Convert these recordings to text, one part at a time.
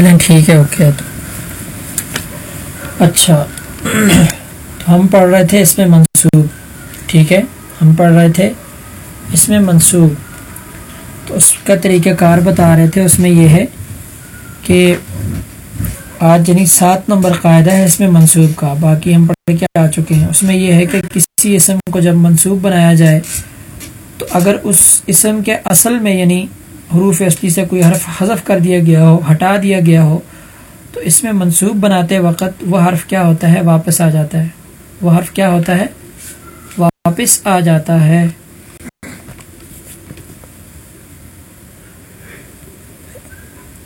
چلیں ٹھیک ہے، اوکے۔ تو اچھا۔ تو ہم پڑھ رہے تھے اس میں منصوب ٹھیک ہے۔ ہم پڑھ رہے تھے اس میں منصوب تو اس کا طریقہ کار بتا رہے تھے، اس میں یہ ہے کہ آج یعنی سات نمبر قاعدہ ہے اس میں منصوب کا۔ باقی ہم پڑھ کے آ چکے ہیں۔ اس میں یہ ہے کہ کسی اسم کو جب منصوب بنایا جائے، تو اگر اس اسم کے اصل میں یعنی حروف اصلی سے کوئی حرف حذف کر دیا گیا ہو، ہٹا دیا گیا ہو، تو اس میں منصوب بناتے وقت وہ حرف کیا ہوتا ہے؟ واپس آ جاتا ہے۔ وہ حرف کیا ہوتا ہے؟ واپس آ جاتا ہے۔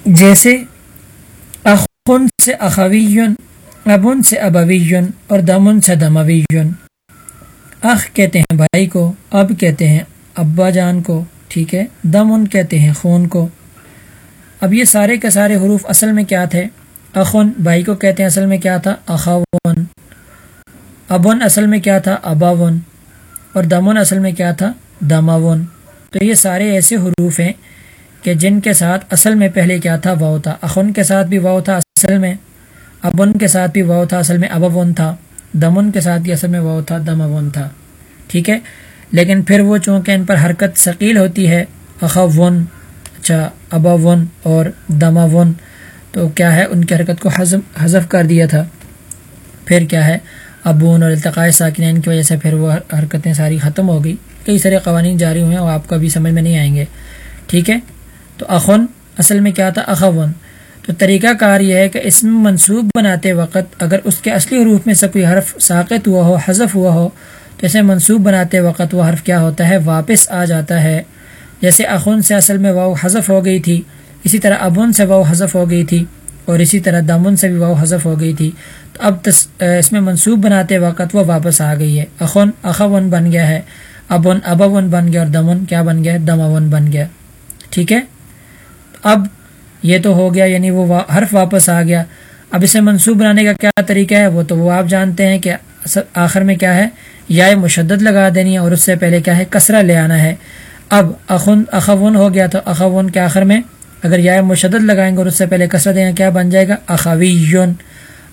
جیسے اخن سے اخویون، ابن سے ابویون اور دمن سے دمویون۔ اخ کہتے ہیں بھائی کو، اب کہتے ہیں ابا جان کو۔ ٹھیک ہے؟ دمن کہتے ہیں، خون کو۔ اب یہ سارے کے سارے حروف اصل میں کیا تھے؟ اخن بھائی کو کہتے ہیں، اصل میں کیا تھا؟ اخون ابن اصل میں کیا تھا؟ اباون۔ اور دمن اصل میں کیا تھا؟ دماون۔ تو یہ سارے ایسے حروف ہیں کہ جن کے ساتھ اصل میں پہلے کیا تھا؟ واؤ تھا۔ اخن کے ساتھ بھی واؤ تھا، اصل میں ابن کے ساتھ بھی واؤ تھا، اصل میں ابون تھا۔ دمن کے ساتھ بھی اصل میں واؤ تھا، دماون تھا۔ ٹھیک ہے؟ لیکن پھر وہ چونکہ ان پر حرکت ثقیل ہوتی ہے اخون اچھا اباون اور دماون، تو کیا ہے؟ ان کی حرکت کو حذف کر دیا تھا۔ پھر کیا ہے؟ ابون اور التقاء ساکنین کی وجہ سے پھر وہ حرکتیں ساری ختم ہو گئی۔ کئی سارے قوانین جاری ہوئے ہیں وہ آپ کو ابھی سمجھ میں نہیں آئیں گے۔ ٹھیک ہے؟ تو اخن اصل میں کیا تھا؟ اخون تو طریقہ کار یہ ہے کہ اسم منصوب بناتے وقت اگر اس کے اصلی حروف میں سے کوئی حرف ساقت ہوا ہو، حذف ہوا ہو تو اسے منصوب بناتے وقت وہ حرف کیا ہوتا ہے؟ واپس آ جاتا ہے۔ جیسے اخن سے اصل میں واؤ حذف ہو گئی تھی، اسی طرح ابن سے واؤ حذف ہو گئی تھی اور اسی طرح دمن سے بھی واؤ حذف ہو گئی تھی۔ تو اب تس، اس میں منصوب بناتے وقت وہ واپس آ گئی ہے۔ اخن اخون بن گیا ہے، ابن ابون بن گیا اور دمن کیا بن گیا دماون بن گیا۔ ٹھیک ہے؟ اب یہ تو ہو گیا یعنی وہ حرف واپس آ گیا۔ اب اسے منصوب بنانے کا کیا طریقہ ہے؟ وہ تو وہ آپ جانتے ہیں کہ آخر میں کیا ہے؟ یا مشدد لگا دینی ہے اور اس سے پہلے کیا ہے؟ کسرہ لے آنا ہے۔ اب اخن اخون ہو گیا تو اخون کے آخر میں اگر یا مشدد لگائیں گے اور اس سے پہلے کسرہ دیں گے کیا بن جائے گا؟ اخویون۔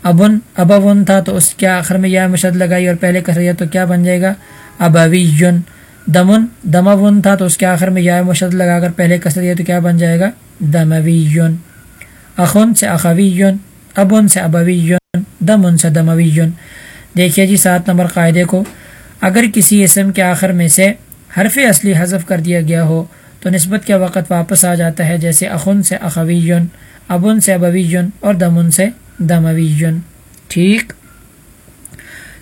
ابن ابون تھا تو اس کے آخر میں یا مشد لگائی اور پہلے کسرہ تو کیا بن جائے گا؟ ابویون۔ دمن دمون تھا تو اس کے آخر میں یا مشد لگا کر پہلے کسر دیا تو کیا بن جائے گا؟ دمویون۔ اخن سے اخویون ابن سے ابویون دمن سے دمویون۔ دیکھیے جی سات نمبر قاعدے کو۔ اگر کسی اسم کے آخر میں سے حرف اصلی حذف کر دیا گیا ہو، تو نسبت کے وقت واپس آ جاتا ہے جیسے اخن سے اخویون ابن سے ابویون اور دمن سے دمویون ٹھیک؟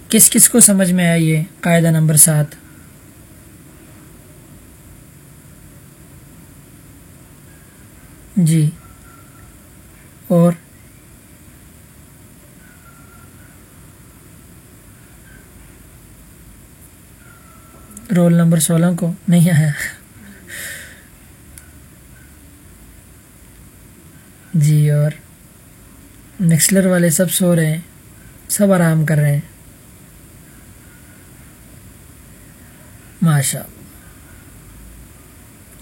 کس کس کو سمجھ میں آئیے قاعدہ نمبر سات؟ جی۔ اور رول نمبر سولہ کو نہیں آیا۔ جی اور نیکسلر والے سب سو رہے ہیں، سب آرام کر رہے ہیں۔ ماشاء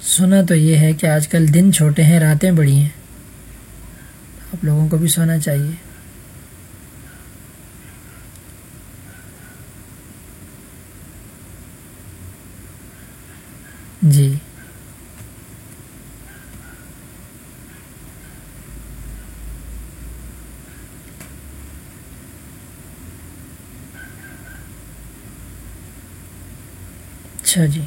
سنا تو یہ ہے کہ آج کل دن چھوٹے ہیں، راتیں بڑی ہیں۔ آپ لوگوں کو بھی سونا چاہیے۔ جی۔ اچھا جی۔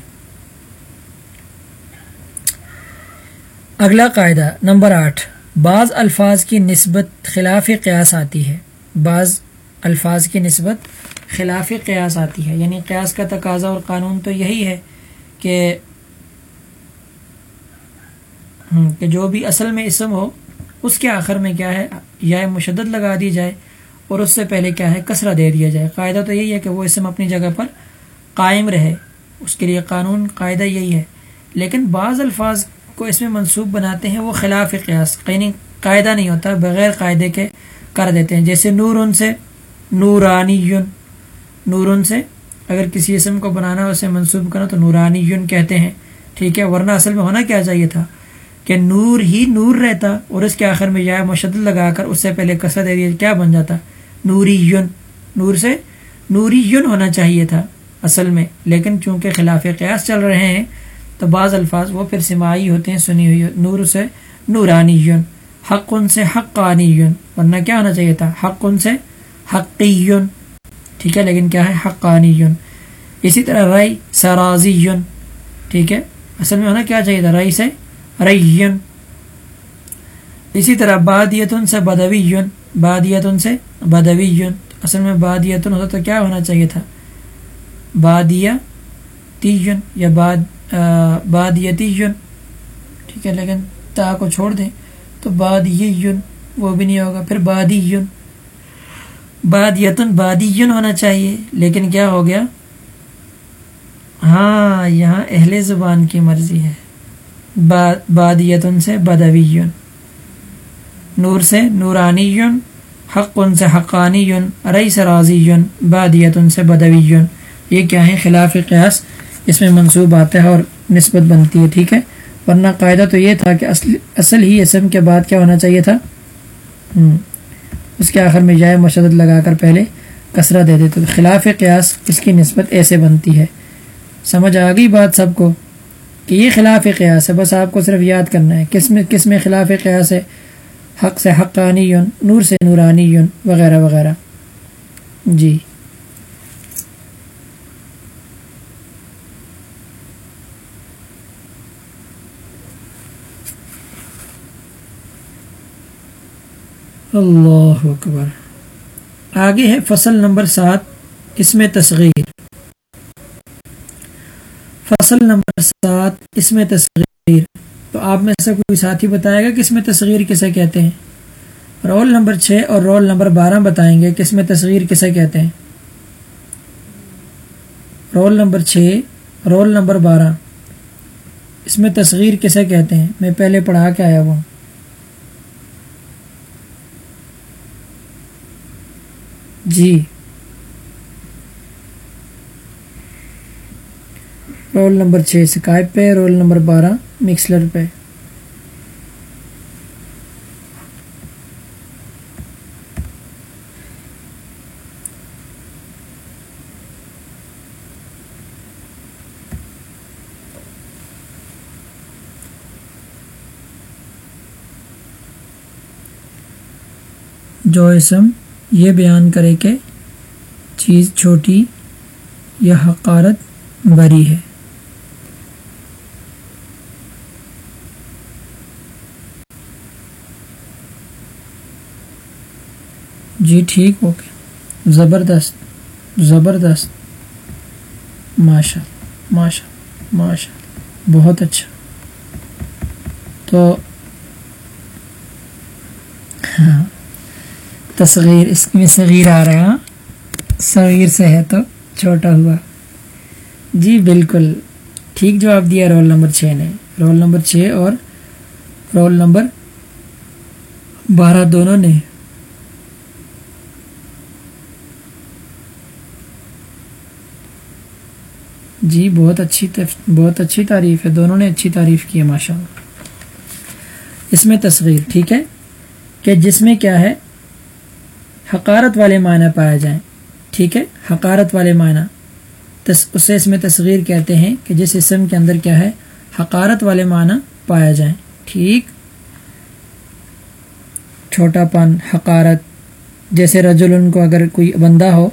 اگلا قاعدہ، نمبر آٹھ۔ بعض الفاظ کی نسبت خلاف قیاس آتی ہے۔ بعض الفاظ کی نسبت خلاف قیاس آتی ہے۔ یعنی قیاس کا تقاضا اور قانون تو یہی ہے کہ کہ جو بھی اصل میں اسم ہو، اس کے آخر میں کیا ہے؟ یا مشدد لگا دی جائے اور اس سے پہلے کیا ہے؟ کسرہ دے دیا جائے۔ قاعدہ تو یہی ہے کہ وہ اسم اپنی جگہ پر قائم رہے۔ اس کے لیے قانون، قاعدہ یہی ہے۔ لیکن بعض الفاظ کو اس میں منصوب بناتے ہیں، وہ خلاف قیاس یعنی قاعدہ نہیں ہوتا، بغیر قاعدے کے کر دیتے ہیں۔ جیسے نور ان سے نورانی یون نور ان سے اگر کسی اسم کو بنانا اسے منصوب کرنا، تو نورانی یون کہتے ہیں۔ ٹھیک ہے، ورنہ اصل میں ہونا کیا چاہیے تھا؟ کہ نور ہی نور رہتا اور اس کے آخر میں یا مشد لگا کر اس سے پہلے کثرت دیا کیا بن جاتا؟ نوری یون نور سے نوری یون ہونا چاہیے تھا اصل میں، لیکن چونکہ خلاف قیاس چل رہے ہیں، تو بعض الفاظ وہ پھر سماعی ہوتے ہیں، سنی ہوئی نور سے نورانی یون حق ان سے حقانی یون ورنہ کیا ہونا چاہیے تھا؟ حق ان سے حقی یون ٹھیک ہے، لیکن کیا ہے؟ حقانی یون اسی طرح رئی سرازی یون ٹھیک ہے، اصل میں ہونا کیا چاہیے تھا؟ رئی سے ریون اسی طرح بادیتن سے بدوی یون بادیتن سے بدوی یون اصل میں بادیتن ہوتا تو کیا ہونا چاہیے تھا؟ بادیا تیون یا باد بادیتی یون ٹھیک ہے، لیکن تا کو چھوڑ دیں تو باد یون وہ بھی نہیں ہوگا۔ پھر بادی یون باد یتن بادی یون ہونا چاہیے، لیکن کیا ہو گیا؟ ہاں یہاں اہل زبان کی مرضی ہے۔ بادیتن سے بدویون. نور سے نورانی حق ان سے حقانی رئی سے راضی یون بادیتن سے بدویون. یہ کیا ہے خلاف قیاس. اس میں منصوب آتا ہے اور نسبت بنتی ہے، ٹھیک ہے؟ ورنہ قاعدہ تو یہ تھا کہ اصل اصل ہی اسم کے بعد کیا ہونا چاہیے تھا؟ اس کے آخر میں جائے مشدد لگا کر پہلے کثرہ دے دیتے خلاف قیاس اس کی نسبت ایسے بنتی ہے۔ سمجھ آ گئی بات سب کو؟ کہ یہ خلاف قیاس ہے، بس آپ کو صرف یاد کرنا ہے کس میں کس میں خلاف قیاس ہے؟ حق سے حقانی نور سے نورانی وغیرہ وغیرہ۔ جی۔ اللہ اکبر۔ آگے ہے فصل نمبر سات، اس میں تصغیر فصل نمبر سات، اس میں تصغیر۔ تو آپ میں سے کوئی ساتھی بتائے گا کہ اس میں تصغیر کسے کہتے ہیں؟ رول نمبر چھ اور رول نمبر بارہ بتائیں گے کہ اس میں تصغیر کسے کہتے ہیں؟ رول نمبر چھ، رول نمبر بارہ۔ اس میں تصغیر کسے کہتے ہیں؟ میں پہلے پڑھا کے آیا ہوں۔ جی۔ رول نمبر چھ، سکائپ پہ، رول نمبر بارہ، مکسلر پہ۔ جو اسم یہ بیان کرے کہ چیز چھوٹی یا حقارت بری ہے۔ جی ٹھیک، اوکے۔ زبردست زبردست۔ ماشاء ماشاء ماشاء بہت اچھا۔ تو ہاں تصغیر، اس میں صغیر آ رہا ہاں؟ صغیر سے ہے تو چھوٹا ہوا۔ جی بالکل۔ ٹھیک جواب دیا، رول نمبر چھ نے۔ رول نمبر چھ اور رول نمبر بارہ دونوں نے۔ جی بہت اچھی بہت اچھی تعریف ہے، دونوں نے اچھی تعریف کی ہے ماشاء اللہ اس میں تصغیر، ٹھیک ہے؟ کہ جس میں کیا ہے؟ حقارت والے معنی پایا جائیں، ٹھیک ہے؟ حقارت والے معنی۔ اسے اس میں تصغیر کہتے ہیں کہ جس اسم کے اندر کیا ہے؟ حقارت والے معنی پایا جائیں، ٹھیک؟ چھوٹا پن، حقارت۔ جیسے رجولن کو اگر کوئی بندہ ہو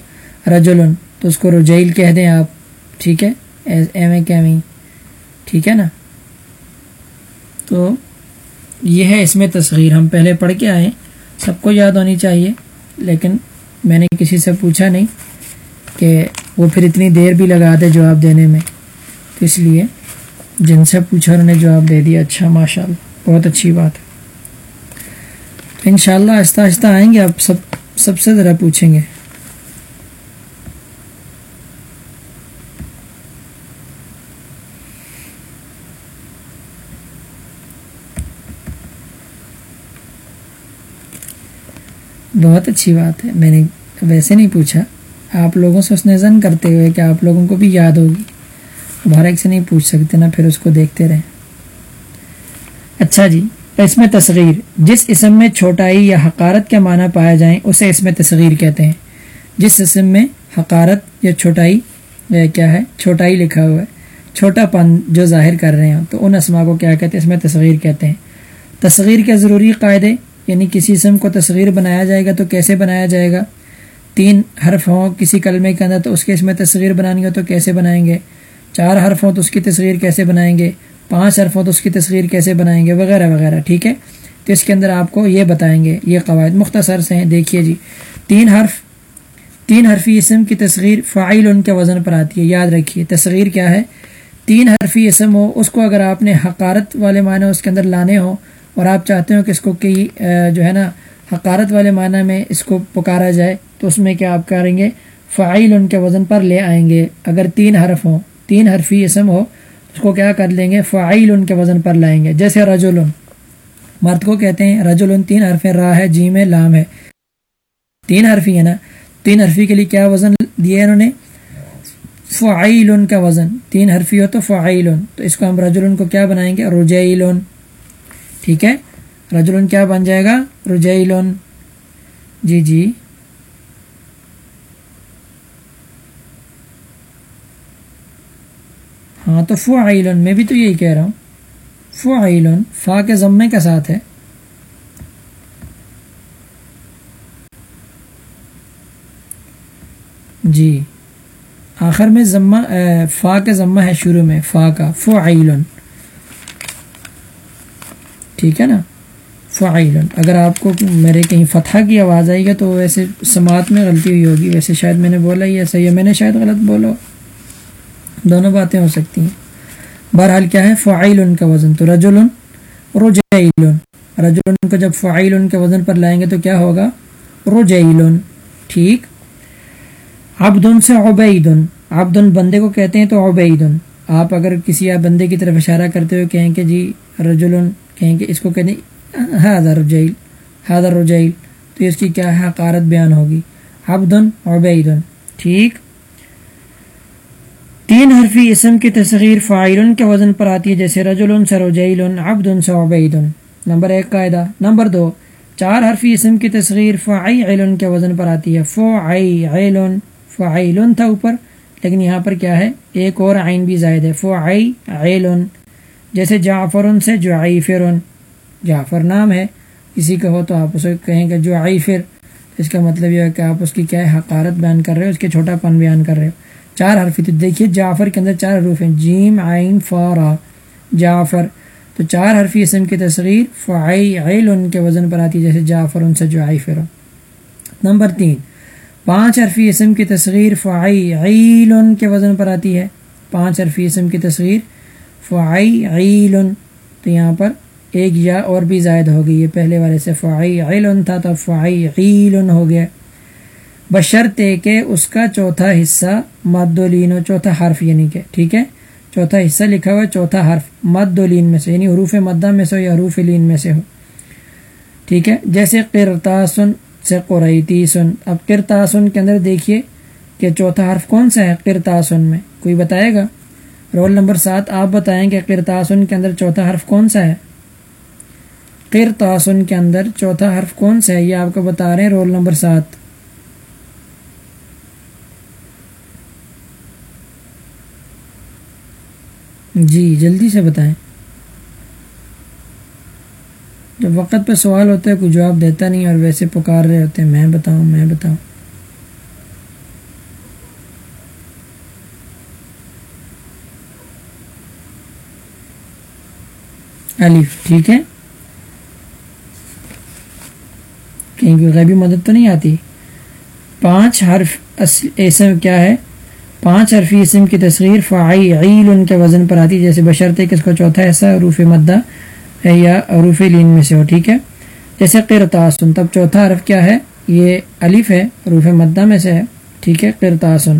رجولن تو اس کو رجیل کہہ دیں آپ۔ ٹھیک ہے؟ ایم اے کیمی۔ ٹھیک ہے نا؟ تو یہ ہے اس میں تصغیر۔ ہم پہلے پڑھ کے آئے سب کو یاد ہونی چاہیے، لیکن میں نے کسی سے پوچھا نہیں کہ وہ پھر اتنی دیر بھی لگا دے جواب دینے میں۔ تو اس لیے جن سے پوچھا انہوں نے جواب دے دیا۔ اچھا ماشاء اللہ بہت اچھی بات ہے۔ تو ان شاء اللہ آہستہ آہستہ آئیں گے۔ آپ سب سب سے ذرا پوچھیں گے۔ بہت اچھی بات ہے۔ میں نے ویسے نہیں پوچھا۔ آپ لوگوں سے اس نے زن کرتے ہوئے کہ آپ لوگوں کو بھی یاد ہوگی۔ اب ہر ایک سے نہیں پوچھ سکتے نا، پھر اس کو دیکھتے رہیں۔ اچھا جی اس میں تصغیر۔ جس اسم میں چھوٹائی یا حقارت کے معنی پایا جائیں، اسے اس میں تصغیر کہتے ہیں۔ جس اسم میں حقارت یا چھوٹائی کیا ہے؟ چھوٹائی لکھا ہوا ہے۔ چھوٹا پن جو ظاہر کر رہے ہیں تو ان اسما کو کیا کہتے ہیں؟ اس میں تصغیر کہتے ہیں۔ تصغیر کے ضروری قاعدے یعنی کسی اسم کو تصغیر بنایا جائے گا تو کیسے بنایا جائے گا؟ تین حرف ہوں کسی کلمے کے اندر تو اس کے اس میں تصغیر بنانی ہو تو کیسے بنائیں گے؟ چار حرف ہوں تو اس کی تصغیر کیسے بنائیں گے؟ پانچ حرف ہوں تو اس کی تصغیر کیسے بنائیں گے؟ وغیرہ وغیرہ، ٹھیک ہے؟ تو اس کے اندر آپ کو یہ بتائیں گے، یہ قواعد مختصر سے ہیں، دیکھیے جی۔ تین حرف، تین حرفی اسم کی تصغیر فعیل ان کے وزن پر آتی ہے، یاد رکھیے۔ تصغیر کیا ہے؟ تین حرفی اسم ہو، اس کو اگر آپ نے حقارت والے معنی اس کے اندر لانے ہوں اور آپ چاہتے ہو کہ اس کو کئی جو ہے نا، حقارت والے معنی میں اس کو پکارا جائے، تو اس میں کیا آپ کریں گے؟ فعیل ان کے وزن پر لے آئیں گے۔ اگر تین حرف ہوں، تین حرفی اسم ہو، اس کو کیا کر لیں گے؟ فعیل ان کے وزن پر لائیں گے۔ جیسے رجل، مرد کو کہتے ہیں، رجل تین حرف راہ ہے، جیم ہے، لام ہے۔ تین حرفی ہے نا، تین حرفی کے لیے کیا وزن دیا انہوں نے؟ فعیل کا وزن۔ تین حرفی ہو تو فعیل تو اس کو ہم رجل کو کیا بنائیں گے؟ رجیل ٹھیک ہے؟ رجل کیا بن جائے گا؟ رجیل جی جی۔ ہاں تو فعیل میں بھی تو یہی کہہ رہا ہوں۔ فعیل فا کے ضمے کے ساتھ ہے۔ جی۔ آخر میں ضمہ، فا کا ضمہ ہے، شروع میں، فا کا۔ فعیل ٹھیک ہے نا؟ فعیل اگر آپ کو میرے کہیں فتح کی آواز آئے گا تو ویسے سماعت میں غلطی ہوئی ہوگی۔ ویسے شاید میں نے بولا ہی ایسا یا میں نے شاید غلط بولا۔ دونوں باتیں ہو سکتی ہیں۔ بہرحال کیا ہے؟ فعیل ان کا وزن۔ تو رجل رجعیل رجل کو جب فعیل ان کے وزن پر لائیں گے تو کیا ہوگا؟ رجعیل ٹھیک۔ عبدن سے عبید عبدن بندے کو کہتے ہیں تو عبید آپ اگر کسی بندے کی طرف اشارہ کرتے ہوئے کہیں کہ جی رجل کہیں کہ اس کو کہتے ہیں حاضر رجیل حاضر رجیل. تو اس کی کیا حقارت بیان ہوگی۔ عبدن عبید ٹھیک۔ تین حرفی اسم کی تصغیر فائل کے وزن پر آتی ہے، جیسے رجل سے رجیل عبد سے نمبر ایک قاعدہ نمبر دو، چار حرفی اسم کی تصغیر فعی کے وزن پر آتی ہے۔ فعی علن فعیلن تھا اوپر، لیکن یہاں پر کیا ہے؟ ایک اور عین بھی زائد ہے۔ فعی عیلن جیسے جعفرن سے جو فرن جعفر نام ہے کسی کا ہو تو آپ اسے کہیں گے جو فر اس کا مطلب یہ ہے کہ آپ اس کی کیا حقارت بیان کر رہے ہو، اس کے چھوٹا پن بیان کر رہے ہو۔ چار حرفی تو دیکھیے، جعفر کے اندر چار حروف ہیں، جیم، عین، فارا، جعفر۔ تو چار حرفی اسم کی تصغیر فعی عیل کے وزن پر آتی ہے، جیسے جعفر ان سے جو نمبر تین، پانچ عرفی اسم کی تصغیر فعی عیل کے وزن پر آتی ہے۔ پانچ عرفی اسم کی تصغیر فعی عیل تو یہاں پر ایک یا اور بھی زائد ہو گئی۔ ہے پہلے والے سے فعی عیل تھا تو فعی عیل ہو گیا۔ بشرطے کہ اس کا چوتھا حصہ مدولین و چوتھا حرف یعنی کہ، ٹھیک ہے؟ چوتھا حصہ لکھا ہوا ہے، چوتھا حرف۔ مدولین میں سے یعنی حروف مدہ میں سے ہو یا حروف لین میں سے ہو۔ ٹھیک ہے؟ جیسے قرتاسن سے قریتی سن اب کرتاسن کے اندر دیکھیے کہ چوتھا حرف کون سا ہے؟ کرتاسن میں۔ کوئی بتائے گا؟ رول نمبر سات، آپ بتائیں کہ کرتاسن کے اندر چوتھا حرف کون سا ہے؟ کرتاسن کے اندر چوتھا حرف کون سا ہے؟ یہ آپ کو بتا رہے ہیں رول نمبر سات۔ جی جلدی سے بتائیں۔ جب وقت پہ سوال ہوتا ہے، کوئی جواب دیتا نہیں اور ویسے پکار رہے ہوتے ہیں، میں بتاؤں میں بتاؤں۔ الف، ٹھیک ہے؟ کہیں کوئی غیبی مدد تو نہیں آتی۔ پانچ حرف اسم کیا ہے؟ پانچ حرفی اسم کی تصغیر فعی عیل ان کے وزن پر آتی، جیسے بشرتے کہ اس کو چوتھا ایسا روف مدہ یا عروف لین میں سے ہو، ٹھیک ہے؟ جیسے قرتاسن تب چوتھا حرف کیا ہے؟ یہ الف ہے عروف مدہ میں سے ہے، ٹھیک ہے؟ قرتاسن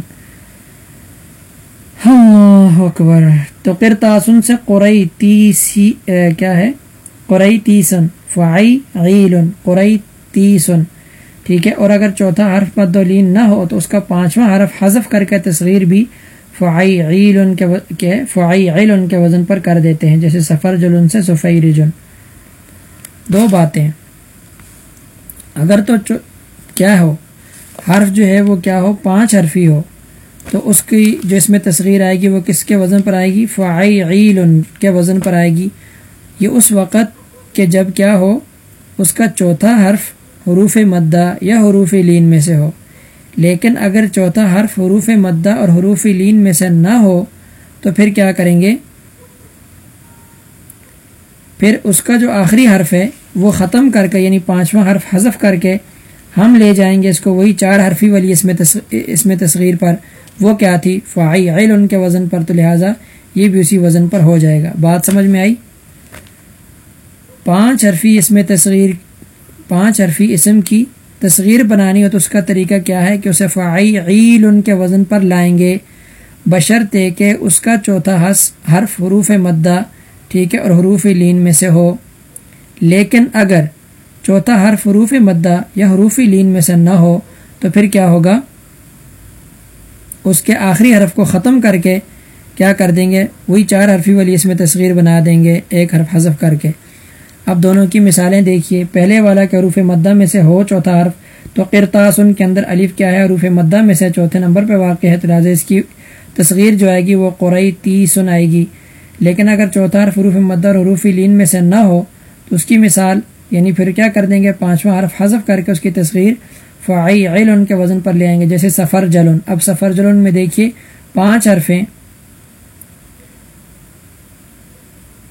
اللہ اکبر۔ تو قرتاسن سے قرئی تیسی کیا ہے؟ قرئی تیسن فعی عیل قرئی تیسن ٹھیک ہے؟ اور اگر چوتھا حرف مد نہ ہو، تو اس کا پانچواں حرف حذف کر کے تصغیر بھی فعی عیل ان کے، فعی عیل ان کے وزن پر کر دیتے ہیں، جیسے سفر جلن سے سفی رجن دو باتیں۔ اگر تو کیا ہو؟ حرف جو ہے وہ کیا ہو؟ پانچ حرفی ہو۔ تو اس کی جو اس میں تصغیر آئے گی وہ کس کے وزن پر آئے گی؟ فعی عیل کے وزن پر آئے گی۔ یہ اس وقت کہ جب کیا ہو، اس کا چوتھا حرف حروف مدہ یا حروف لین میں سے ہو۔ لیکن اگر چوتھا حرف حروف مدہ اور حروف لین میں سے نہ ہو، تو پھر کیا کریں گے؟ پھر اس کا جو آخری حرف ہے، وہ ختم کر کے یعنی پانچواں حرف حذف کر کے ہم لے جائیں گے اس کو، وہی چار حرفی والی اس میں اس میں تصغیر پر۔ وہ کیا تھی؟ فعی عیل ان کے وزن پر، تو لہٰذا یہ بھی اسی وزن پر ہو جائے گا۔ بات سمجھ میں آئی؟ پانچ حرفی اس میں تصغیر، پانچ حرفی اسم کی تصغیر بنانی ہو تو اس کا طریقہ کیا ہے کہ اسے فعی عیل ان کے وزن پر لائیں گے۔ بشرطے کہ اس کا چوتھا حس، حرف حروف مدہ، ٹھیک ہے، اور حروف لین میں سے ہو۔ لیکن اگر چوتھا حرف حروف مدہ یا حروف لین میں سے نہ ہو تو پھر کیا ہوگا؟ اس کے آخری حرف کو ختم کر کے کیا کر دیں گے؟ وہی چار حرفی والی اس میں تصغیر بنا دیں گے، ایک حرف حذف کر کے۔ اب دونوں کی مثالیں دیکھیے۔ پہلے والا کہ حروف مدہ میں سے ہو چوتھا حرف، تو قرطاس ان کے اندر الف کیا ہے؟ حروف مدہ میں سے چوتھے نمبر پہ واقع ہے۔ تو لہٰذا اس کی تصغیر جو آئے گی وہ قرئی تی سن آئے گی۔ لیکن اگر چوتھا حرف حروف مدہ اور حروف لین میں سے نہ ہو، تو اس کی مثال یعنی پھر کیا کر دیں گے؟ پانچواں حرف حذف کر کے اس کی تصغیر فعی علن کے وزن پر لے آئیں گے، جیسے سفر جلن۔ اب سفر جلن میں دیکھیے، پانچ حرفیں۔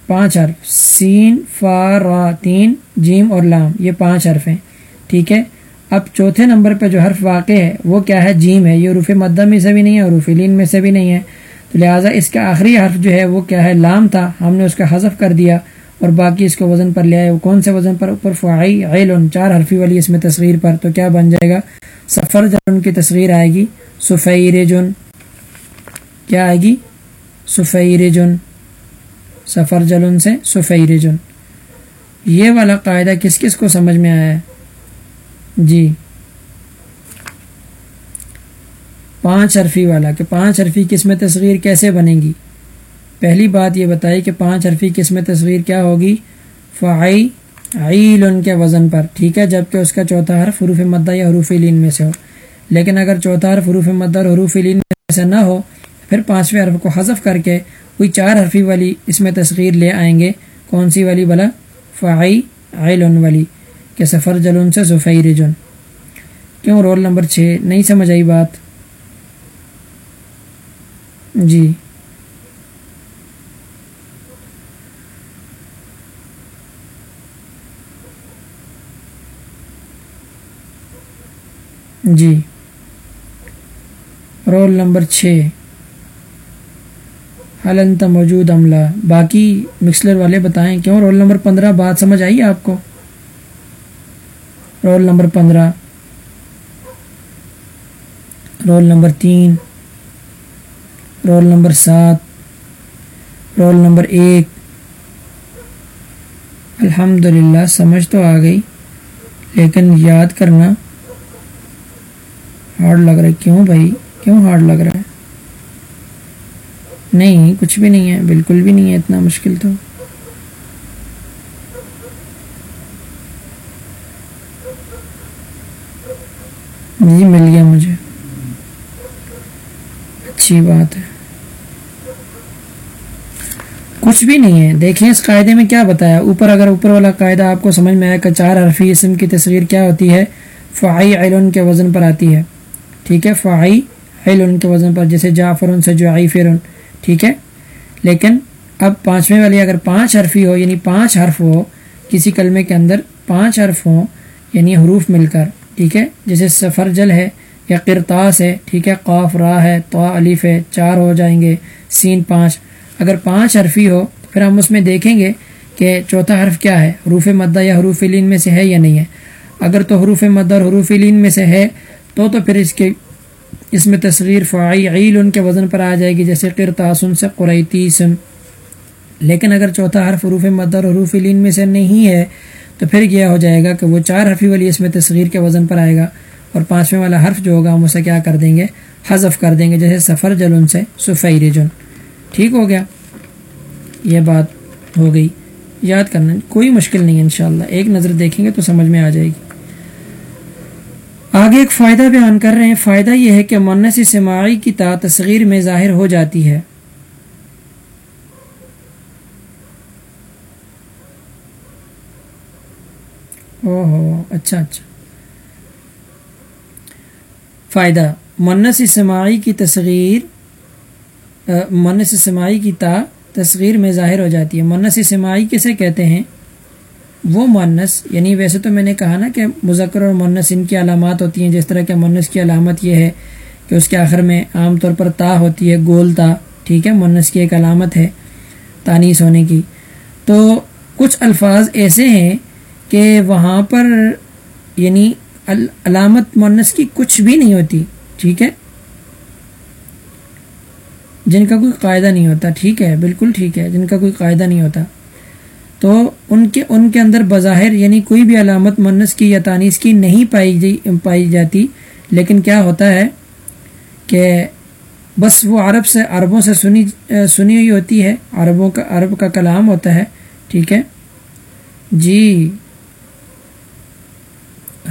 پانچ حرف۔ سین، فا، را، تین، جیم اور لام، یہ پانچ حرف ہیں ٹھیک ہے؟ اب چوتھے نمبر پہ جو حرف واقع ہے، وہ کیا ہے؟ جیم ہے۔ یہ عروف مدہ میں سے بھی نہیں ہے عروف لین میں سے بھی نہیں ہے۔ تو لہٰذا اس کا آخری حرف جو ہے، وہ کیا ہے؟ لام تھا۔ ہم نے اس کا حذف کر دیا۔ اور باقی اس کو وزن پر لے آئے۔ وہ کون سے وزن پر؟ اوپر فعی عیل چار حرفی والی اس میں تصغیر پر۔ تو کیا بن جائے گا؟ سفر جب ان کی تصغیر آئے گی، سفیر جن۔ کیا آئے گی؟ سفیر جن۔ سفر جلن سے، سفیر جن۔ یہ والا قاعدہ کس کس کو سمجھ میں آیا؟ ہے جی۔ پانچ حرفی والا، کہ پانچ حرفی قسم تصغیر کیسے بنے گی؟ پہلی بات یہ بتائی کہ پانچ حرفی قسم تصغیر کیا ہوگی؟ فعی عیل ان کے وزن پر، ٹھیک ہے؟ جبکہ اس کا چوتھا حرف حروف مدہ یا حروف لین میں سے ہو۔ لیکن اگر چوتھا حرف حروف مدہ اور حروف لین میں سے نہ ہو، پھر پانچویں حرف کو حذف کر کے کوئی چار حرفی والی اس میں تصغیر لے آئیں گے۔ کون سی والی بلا؟ فعی عیل والی، کہ سفر جلن سے ظفی رجن کیوں؟ رول نمبر چھ، نہیں سمجھ آئی بات۔ جی۔ جی۔ رول نمبر چھ۔ حلنت موجود عملہ باقی مکسلر والے بتائیں کیوں رول نمبر پندرہ بات سمجھ آئی آپ کو؟ رول نمبر پندرہ۔ رول نمبر تین۔ رول نمبر سات۔ رول نمبر ایک۔ الحمد للہ سمجھ تو آ گئی، لیکن یاد کرنا ہارڈ لگ رہا ہے کیوں بھائی کیوں ہارڈ لگ رہا ہے نہیں کچھ بھی نہیں ہے بالکل بھی نہیں ہے اتنا مشکل تو جی مل گیا مجھے اچھی بات ہے کچھ بھی نہیں ہے دیکھیں اس قاعدے میں کیا بتایا؟ اوپر اگر اوپر والا قاعدہ آپ کو سمجھ میں آیا کہ چار حرفی اسم کی تصویر کیا ہوتی ہے؟ فعی علن کے وزن پر آتی ہے۔ ٹھیک ہے فعی علن کے وزن پر، جیسے جعفر سے جو فرن ٹھیک ہے؟ لیکن اب پانچویں والی اگر پانچ حرفی ہو یعنی پانچ حرف ہو، کسی کلمے کے اندر پانچ حرف ہوں یعنی حروف مل کر، ٹھیک ہے؟ جیسے سفر جل ہے یا کرتاس ہے، ٹھیک ہے؟ قوف راہ ہے تو الف ہے، چار ہو جائیں گے، سین پانچ۔ اگر پانچ حرفی ہو، پھر ہم اس میں دیکھیں گے کہ چوتھا حرف کیا ہے، حروف مدہ یا حروف لین میں سے ہے یا نہیں ہے۔ اگر تو حروف مدہ اور حروف لین میں سے ہے تو تو پھر اس کے اس میں تصغیر فعی عیل ان کے وزن پر آ جائے گی، جیسے قرطاسن سے قریتیسن لیکن اگر چوتھا حرف حروف مدر حروف لین میں سے نہیں ہے، تو پھر یہ ہو جائے گا کہ وہ چار حرفی والی اس میں تصغیر کے وزن پر آئے گا اور پانچویں والا حرف جو ہوگا، ہم اسے کیا کر دیں گے؟ حذف کر دیں گے، جیسے سفر جلن سے سفیر جن ٹھیک ہو گیا۔ یہ بات ہو گئی۔ یاد کرنا، کوئی مشکل نہیں ہے انشاءاللہ۔ ایک نظر دیکھیں گے تو سمجھ میں آ جائے گی۔ آگے ایک فائدہ بیان کر رہے ہیں۔ فائدہ یہ ہے کہ منسی سماعی کی تا تصغیر میں ظاہر ہو جاتی ہے۔ او ہو اچھا اچھا۔ فائدہ منس سماعی کی تصغیر منس سماعی کی تا تصغیر میں ظاہر ہو جاتی ہے۔ منس سماعی کسے کہتے ہیں؟ وہ مونس یعنی ویسے تو میں نے کہا نا کہ مذکر اور مونس ان کی علامات ہوتی ہیں، جس طرح کہ مونس کی علامت یہ ہے کہ اس کے آخر میں عام طور پر تا ہوتی ہے، گول تا، ٹھیک ہے؟ مونس کی ایک علامت ہے تانیس ہونے کی۔ تو کچھ الفاظ ایسے ہیں کہ وہاں پر یعنی علامت مونس کی کچھ بھی نہیں ہوتی، ٹھیک ہے؟ جن کا کوئی قاعدہ نہیں ہوتا، ٹھیک ہے، بالکل ٹھیک ہے، جن کا کوئی قاعدہ نہیں ہوتا۔ تو ان کے ان کے اندر بظاہر یعنی کوئی بھی علامت منس کی یا تانیس کی نہیں پائی جی- پائی جاتی۔ لیکن کیا ہوتا ہے کہ بس وہ عرب سے عربوں سے سنی سنی ہوئی ہوتی ہے۔ عربوں کا عرب کا کلام ہوتا ہے۔ ٹھیک ہے؟ جی۔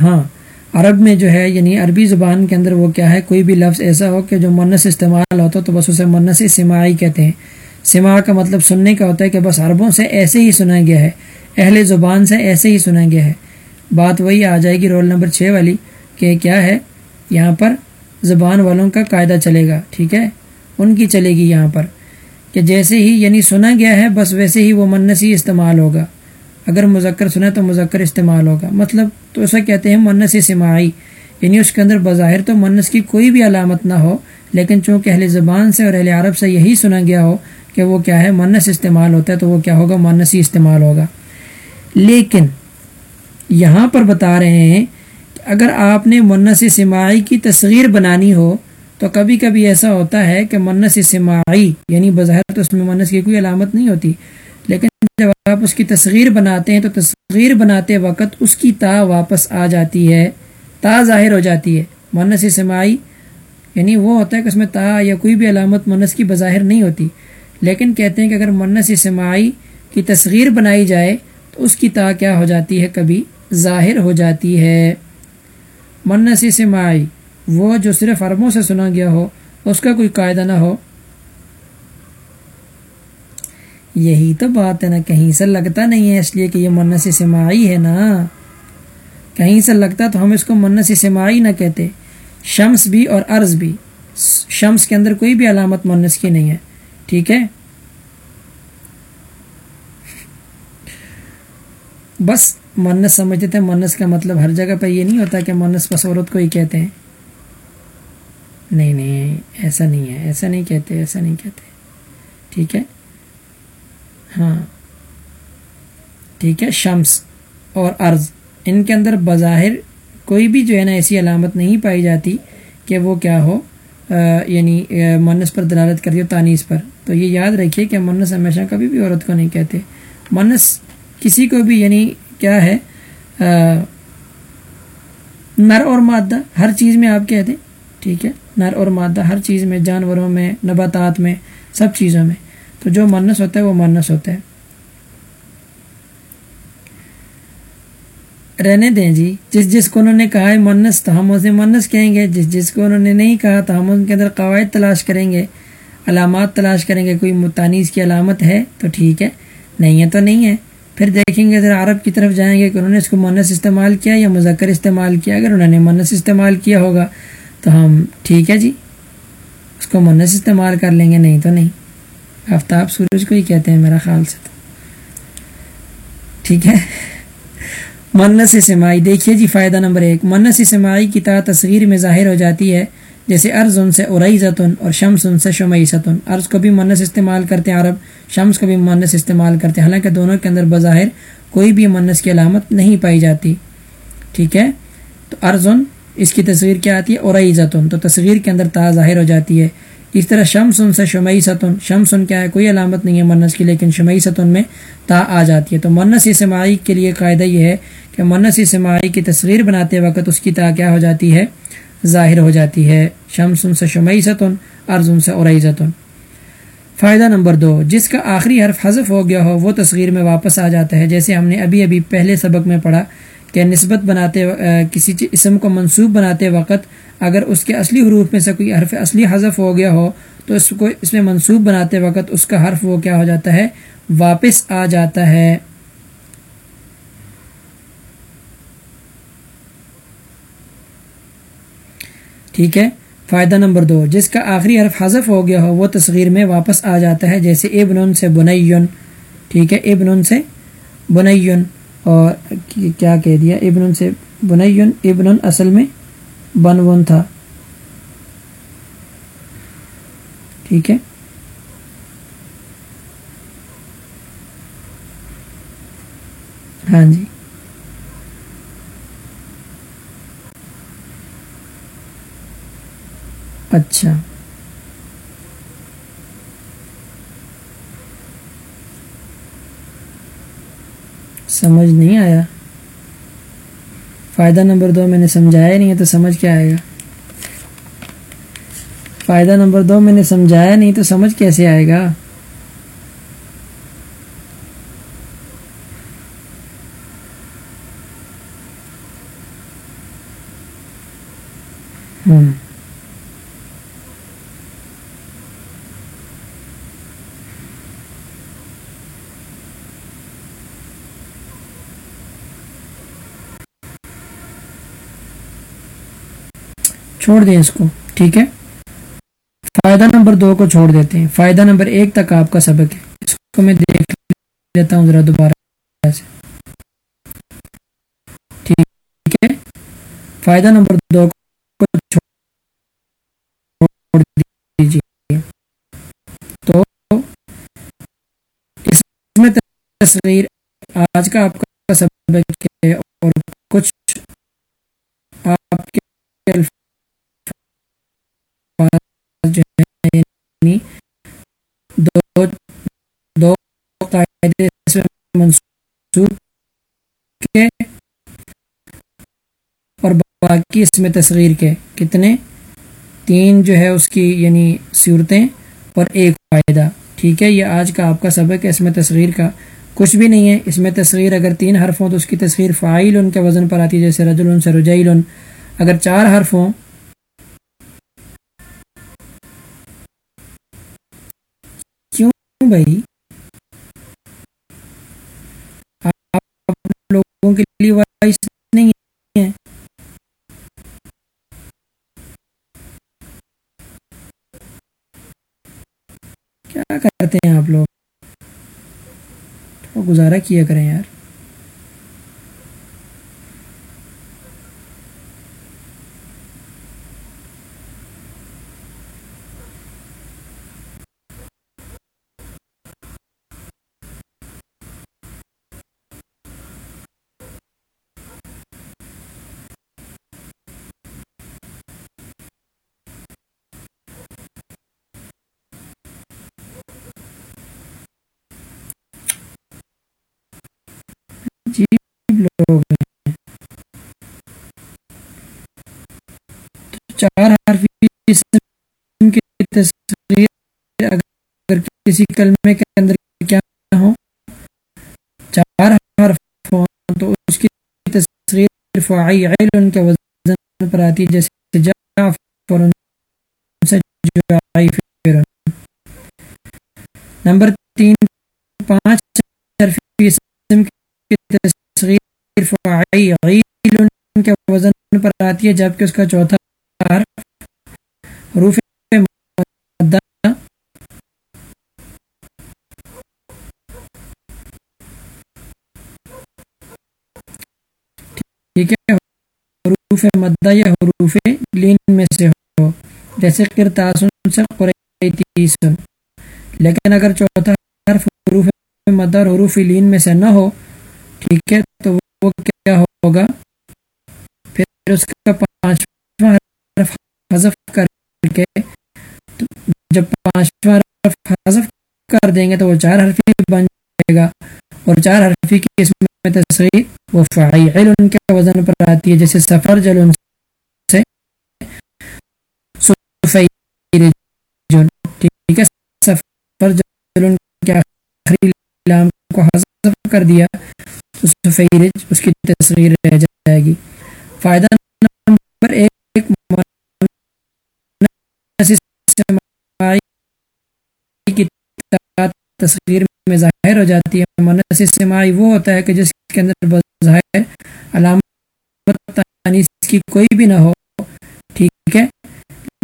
ہاں۔ عرب میں جو ہے یعنی عربی زبان کے اندر وہ کیا ہے؟ کوئی بھی لفظ ایسا ہو کہ جو منس استعمال ہوتا تو بس اسے منس سماعی کہتے ہیں۔ سما کا مطلب سننے کا ہوتا ہے کہ بس عربوں سے ایسے ہی سنا گیا ہے، اہل زبان سے ایسے ہی سنا گیا ہے۔ بات وہی آ جائے گی رول نمبر چھ والی کہ کیا ہے، یہاں پر زبان والوں کا قاعدہ چلے گا، ٹھیک ہے؟ ان کی چلے گی یہاں پر۔ کہ جیسے ہی یعنی سنا گیا ہے، بس ویسے ہی وہ منسی استعمال ہوگا۔ اگر مذکر سنا تو مذکر استعمال ہوگا۔ مطلب تو اسے کہتے ہیں منسی سماعی۔ یعنی اس کے اندر بظاہر تو منس کی کوئی بھی علامت نہ ہو، لیکن چونکہ اہل زبان سے اور اہل عرب سے یہی سنا گیا ہو کہ وہ کیا ہے منس استعمال ہوتا ہے، تو وہ کیا ہوگا؟ منسی استعمال ہوگا۔ لیکن یہاں پر بتا رہے ہیں کہ اگر آپ نے منسی سماعی کی تصغیر بنانی ہو، تو کبھی کبھی ایسا ہوتا ہے کہ منس سماعی یعنی بظاہر تو اس میں منس کی کوئی علامت نہیں ہوتی، لیکن جب آپ اس کی تصغیر بناتے ہیں، تو تصغیر بناتے وقت اس کی تا واپس آ جاتی ہے۔ تا ظاہر ہو جاتی ہے۔ منس سماعی یعنی وہ ہوتا ہے کہ اس میں تا یا کوئی بھی علامت منس کی بظاہر نہیں ہوتی۔ لیکن کہتے ہیں کہ اگر منس سماعی کی تصغیر بنائی جائے تو اس کی تا کیا ہو جاتی ہے؟ کبھی ظاہر ہو جاتی ہے۔ منس سماعی، وہ جو صرف عربوں سے سنا گیا ہو، اس کا کوئی قاعدہ نہ ہو۔ یہی تو بات ہے نا، کہیں سے لگتا نہیں ہے اس لیے کہ یہ منس سماعی ہے نا۔ کہیں سے لگتا تو ہم اس کو منس سماعی نہ کہتے۔ شمس بھی اور عرض بھی۔ شمس کے اندر کوئی بھی علامت منس کی نہیں ہے۔ ٹھیک ہے؟ بس منس سمجھتے تھے منس کا مطلب ہر جگہ پہ یہ نہیں ہوتا کہ منس بس عورت کو ہی کہتے ہیں۔ نہیں نہیں، ایسا نہیں ہے، ایسا نہیں کہتے، ایسا نہیں کہتے۔ ٹھیک ہے؟ ہاں۔ ٹھیک ہے؟ شمس اور عرض۔ ان کے اندر بظاہر کوئی بھی جو ہے نا ایسی علامت نہیں پائی جاتی کہ وہ کیا ہو یعنی منس پر دلالت کر ہو تانیس پر۔ تو یہ یاد رکھیے کہ منس ہمیشہ کبھی بھی عورت کو نہیں کہتے۔ منس کسی کو بھی یعنی کیا ہے نر اور مادہ ہر چیز میں آپ کہتے ٹھیک ہے؟ نر اور مادہ ہر چیز میں، جانوروں میں، نباتات میں، سب چیزوں میں۔ تو جو منس ہوتا ہے وہ منس ہوتا ہے۔ رہنے دیں جی۔ جس جس کو انہوں نے کہا ہے منس تو ہم اسے منس کہیں گے۔ جس جس کو انہوں نے نہیں کہا تو ہم ان کے اندر قواعد تلاش کریں گے۔ علامات تلاش کریں گے۔ کوئی متانیز کی علامت ہے تو ٹھیک ہے، نہیں ہے تو نہیں ہے۔ پھر دیکھیں گے، ذرا عرب کی طرف جائیں گے کہ انہوں نے اس کو منس استعمال کیا یا مذکر استعمال کیا۔ اگر انہوں نے منس استعمال کیا ہوگا تو ہم ٹھیک ہے جی۔ اس کو منس استعمال کر لیں گے، نہیں تو نہیں۔ آفتاب سورج کو ہی کہتے ہیں میرا خیال سے تو۔ ٹھیک ہے۔ منس سماعی، دیکھیے جی فائدہ نمبر ایک۔ منس سماعی کی تا تصغیر میں ظاہر ہو جاتی ہے، جیسے ارض ان سے ارئی زتن اور شمس ان سے شمعی ستن عرض کو بھی منس استعمال کرتے ہیں عرب، شمس کو بھی منس استعمال کرتے ہیں۔ حالانکہ دونوں کے اندر بظاہر کوئی بھی منس کی علامت نہیں پائی جاتی۔ ٹھیک ہے؟ تو ارزن اس کی تصویر کیا آتی ہے؟ ارئی زتن تو تصویر کے اندر تا ظاہر ہو جاتی ہے۔ اس طرح شمس ان سے شمعی ستن شمس ان کیا ہے؟ کوئی علامت نہیں ہے منس کی، لیکن شمعی ستن میں تا آ جاتی ہے۔ تو منس سماعی کے لیے قاعدہ یہ ہے کہ منسی سماعی کی تصویر بناتے وقت اس کی تا کیا ہو جاتی ہے؟ ظاہر ہو جاتی ہے، شمس سے شمعی ستن ارزن سے عرئی فائدہ نمبر دو، جس کا آخری حرف حذف ہو گیا ہو، وہ تصغیر میں واپس آ جاتا ہے۔ جیسے ہم نے ابھی ابھی پہلے سبق میں پڑھا کہ نسبت بناتے کسی اسم کو منصوب بناتے وقت اگر اس کے اصلی حروف میں سے کوئی حرف اصلی حذف ہو گیا ہو، تو اس کو اس میں منصوب بناتے وقت اس کا حرف وہ کیا ہو جاتا ہے؟ واپس آ جاتا ہے۔ ٹھیک ہے؟ فائدہ نمبر دو، جس کا آخری حرف حذف ہو گیا ہو، وہ تصغیر میں واپس آ جاتا ہے، جیسے ابن سے بنیون، ٹھیک ہے؟ ابن سے بنیون، اور کیا کہہ دیا؟ ابن سے بنیون، ابن اصل میں بن ون تھا۔ ٹھیک ہے؟ ہاں جی۔ اچھا۔ سمجھ نہیں آیا۔ فائدہ نمبر دو میں نے سمجھایا نہیں ہے تو سمجھ کیا آئے گا؟ فائدہ نمبر دو میں نے سمجھایا نہیں تو سمجھ کیسے آئے گا ہوں چھوڑ دیں اس کو، ٹھیک ہے؟ فائدہ نمبر دو کو چھوڑ دیتے ہیں۔ فائدہ نمبر ایک تک آپ کا سبق ہے۔ اس کو میں دیکھ لیتا ہوں ذرا دوبارہ سے۔ ٹھیک ہے؟ فائدہ نمبر دو کو چھوڑ دیجیے تو اس میں تصویر آج کا آپ کا سبق ہے اور کچھ آپ کے جو ہے یعنی دو دو قاعدے منسوخ کے اور باقی اس میں تصغیر کے کتنے تین جو ہے اس کی یعنی صورتیں اور ایک فائدہ ٹھیک ہے؟ یہ آج کا آپ کا سبق ہے، اس میں تصغیر کا کچھ بھی نہیں ہے۔ اس میں تصغیر اگر تین حرف ہوں تو اس کی تصغیر فائل ان کے وزن پر آتی ہے، جیسے رجل ان سے رجعیل اگر چار حرف ہوں بھائی؟ آپ لوگوں کے لیے وائس نہیں ہے۔ کیا کرتے ہیں آپ لوگ؟ گزارا کیا کریں یار۔ کسی کلمے کے اندر کیا ہو؟ چار حرف ہوں تو اس کی تصویر فعیل ان کے وزن پر آتی ہے، جیسے جعفر نمبر تین، پانچ حرفی اسم کی تصغیر فعی تصویر کے وزن پر آتی ہے، جبکہ اس کا چوتھا حرف حروف حروف مدہ یا حروف لین میں سے ہو، جیسے قرتاسن سے قریتیسن لیکن اگر چوتھا حرف حروف مدہ اور حروف لین میں سے نہ ہو، ٹھیک ہے، تو وہ کیا ہوگا؟ پھر اس کا پانچواں حرف حذف کر کے جب پانچواں حرف حذف کر دیں گے تو وہ چار حرفی بن جائے گا۔ اور چار حرفی کی اس تصغیر وہ فعیل ان کے وزن پر آتی ہے جیسے سفر جل ان سے ٹھیک ہے سفر جل ان کے آخری لام کو حذف کر دیا تو سفیرج اس کی تصغیر رہ جائے گی۔ فائدہ نمبر ایک کی تصغیر میں ظاہر ہو جاتی ہے منس سماعی وہ ہوتا ہے کہ جس کے اندر بظاہر علامت کی کوئی بھی نہ ہو، ٹھیک ہے؟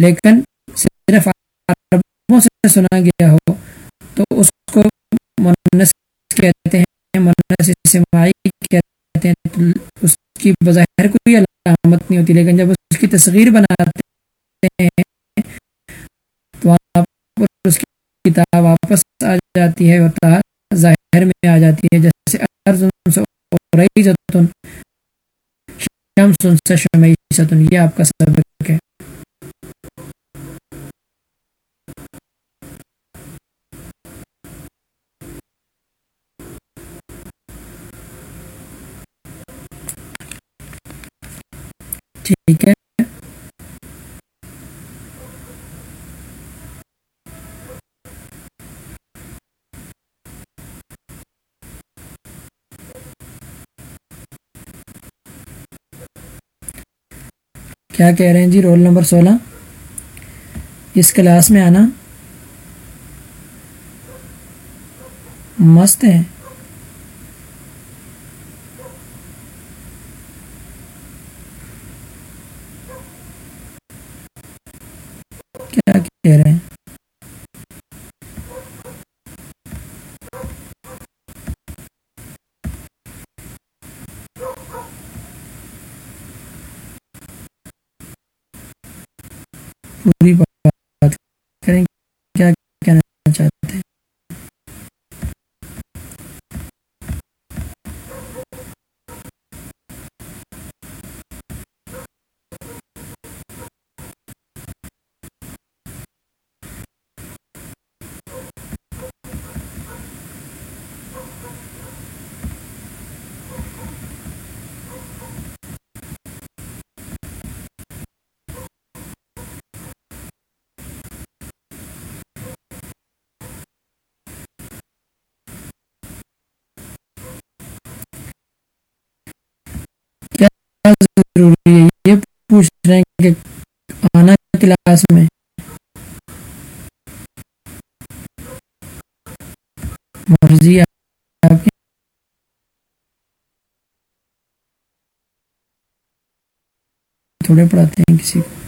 لیکن صرف عربوں سے سنا گیا ہو تو اس کو منس کہتے ہیں منس سماعی کہتے ہیں اس کی بظاہر کوئی علامت نہیں ہوتی، لیکن جب اس کی تصغیر بناتے ہیں کتاب واپس آ جاتی ہے اور ظاہر میں آ جاتی ہے، جیسے یہ آپ کا سبق ہے۔ ٹھیک ہے۔ کیا کہہ رہے ہیں جی؟ رول نمبر سولہ۔ اس کلاس میں آنا۔ مست ہے ضروری ہے یہ پوچھ رہے ہیں کہ آنا کلاس میں؟ مرضی آپ کی؟ تھوڑے پڑھاتے ہیں کسی کو۔